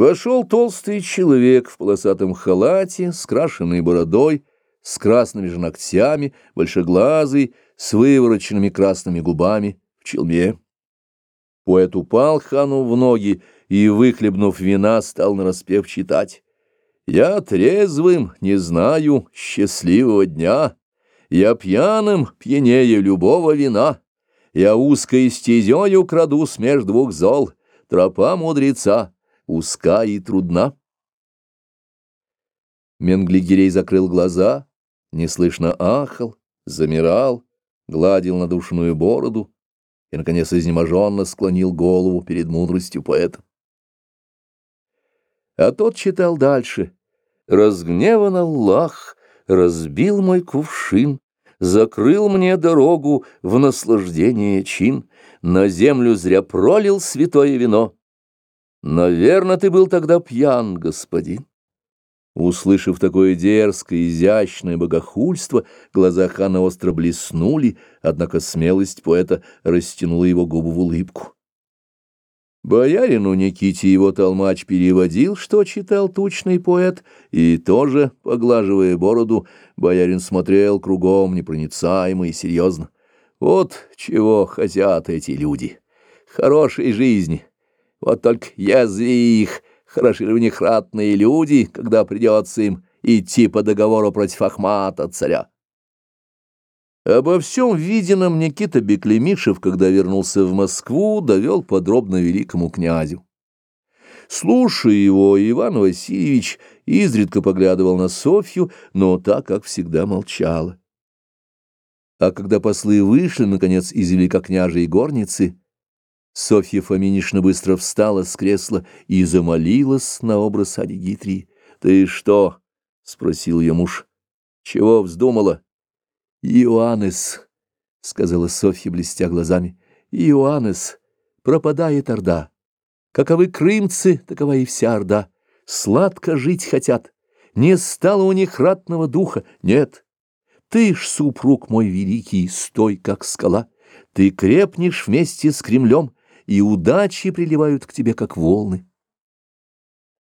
Вошел толстый человек в полосатом халате, с крашенной бородой, с красными же ногтями, большеглазый, с вывороченными красными губами, в челме. Поэт упал хану в ноги и, выхлебнув вина, стал нараспев читать. «Я трезвым не знаю счастливого дня, я пьяным пьянее любого вина, я узкой стезею крадусь меж двух зол, тропа мудреца» узка и трудна. Менглигерей закрыл глаза, неслышно ахал, замирал, гладил надушенную бороду и, наконец, изнеможенно склонил голову перед мудростью поэта. А тот читал дальше. «Разгневан Аллах, разбил мой кувшин, закрыл мне дорогу в наслаждение чин, на землю зря пролил святое вино». Наверно, ты был тогда пьян, господин. Услышав такое дерзкое, изящное богохульство, глаза хана остро блеснули, однако смелость поэта растянула его губы в улыбку. Боярину Никите его толмач переводил, что читал тучный поэт, и тоже, поглаживая бороду, боярин смотрел кругом непроницаемо и серьезно. Вот чего хотят эти люди. Хорошей жизни вот только их, хороши ли у них ратные люди, когда придется им идти по договору против Ахмата, царя. Обо всем виденном Никита Беклемишев, когда вернулся в Москву, довел подробно великому князю. Слушая его, Иван Васильевич изредка поглядывал на Софью, но так, как всегда, молчала. А когда послы вышли, наконец, из великокняжей горницы, Софья Фоминишна быстро встала с кресла и замолилась на образ Адигитрии. — Ты что? — спросил ее муж. — Чего вздумала? — Иоаннес, — сказала Софья, блестя глазами. — Иоаннес, пропадает Орда. Каковы крымцы, такова и вся Орда. Сладко жить хотят. Не стало у них ратного духа. Нет. Ты ж, супруг мой великий, стой, как скала. Ты крепнешь вместе с Кремлем, и удачи приливают к тебе, как волны.